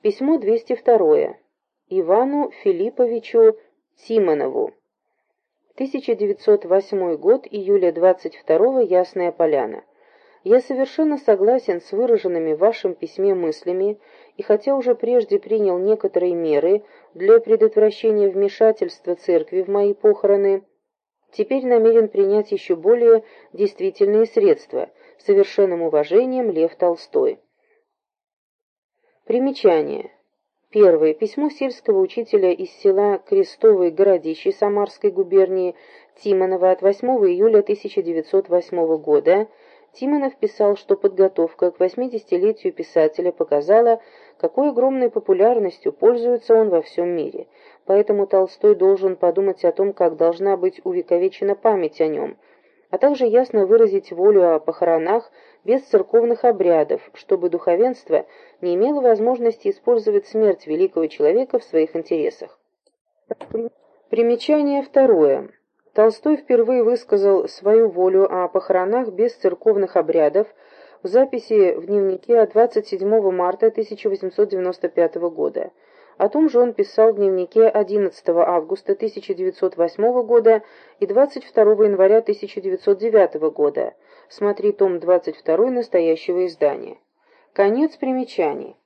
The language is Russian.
Письмо 202. Ивану Филипповичу Тимонову. 1908 год, июля 22 Ясная Поляна. Я совершенно согласен с выраженными в вашем письме мыслями, и хотя уже прежде принял некоторые меры для предотвращения вмешательства церкви в мои похороны, теперь намерен принять еще более действительные средства. Совершенным уважением, Лев Толстой. Примечание. Первое. Письмо сельского учителя из села Крестовые Городищи Самарской губернии Тимонова от 8 июля 1908 года. Тимонов писал, что подготовка к 80-летию писателя показала, какой огромной популярностью пользуется он во всем мире. Поэтому Толстой должен подумать о том, как должна быть увековечена память о нем, а также ясно выразить волю о похоронах без церковных обрядов, чтобы духовенство не имело возможности использовать смерть великого человека в своих интересах. Примечание второе. Толстой впервые высказал свою волю о похоронах без церковных обрядов в записи в дневнике от 27 марта 1895 года. О том же он писал в дневнике 11 августа 1908 года и 22 января 1909 года. Смотри том 22 настоящего издания. Конец примечаний.